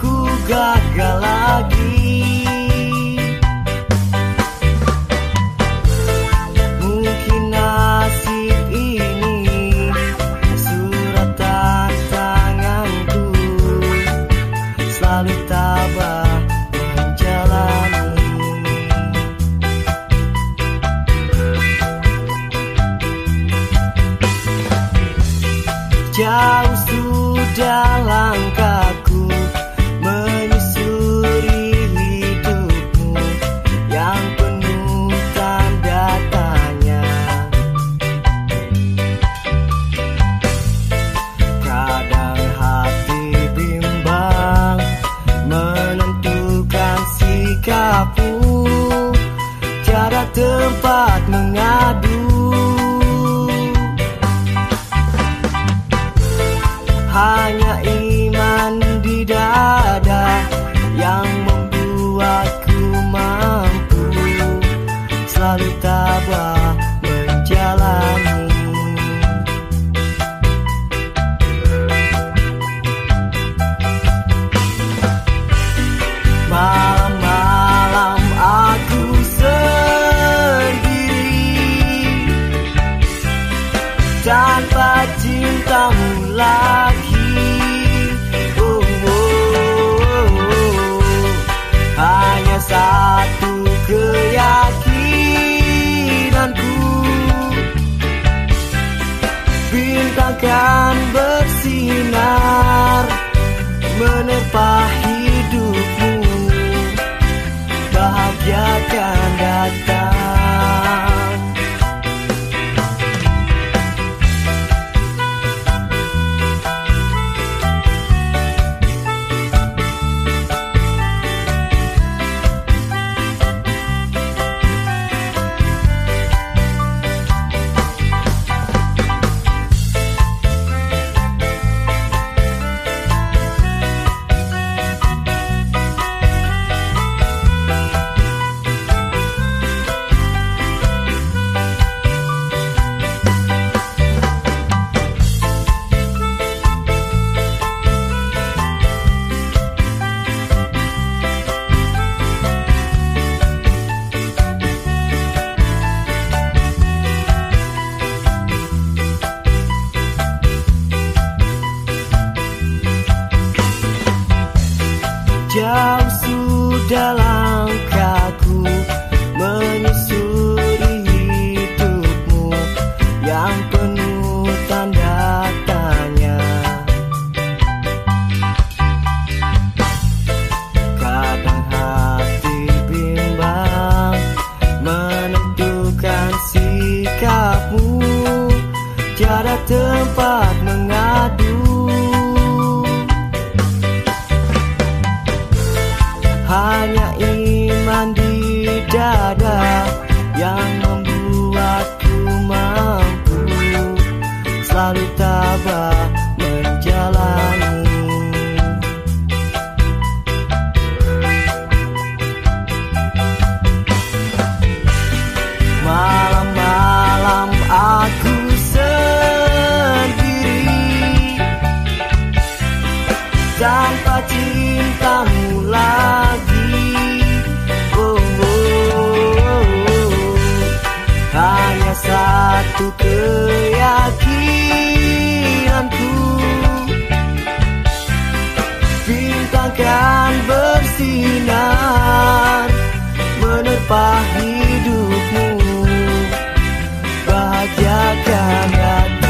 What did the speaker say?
Ku gagal lagi. Mungkin nasib ini Suratan tanganku Selalu tabah menjalani. Jauh sudah tempat mengadu. akan ber hanya iman di dada. satu keyakinanku. Bintang kan bersinar Menerpa hidupmu. Bahagiakan hati.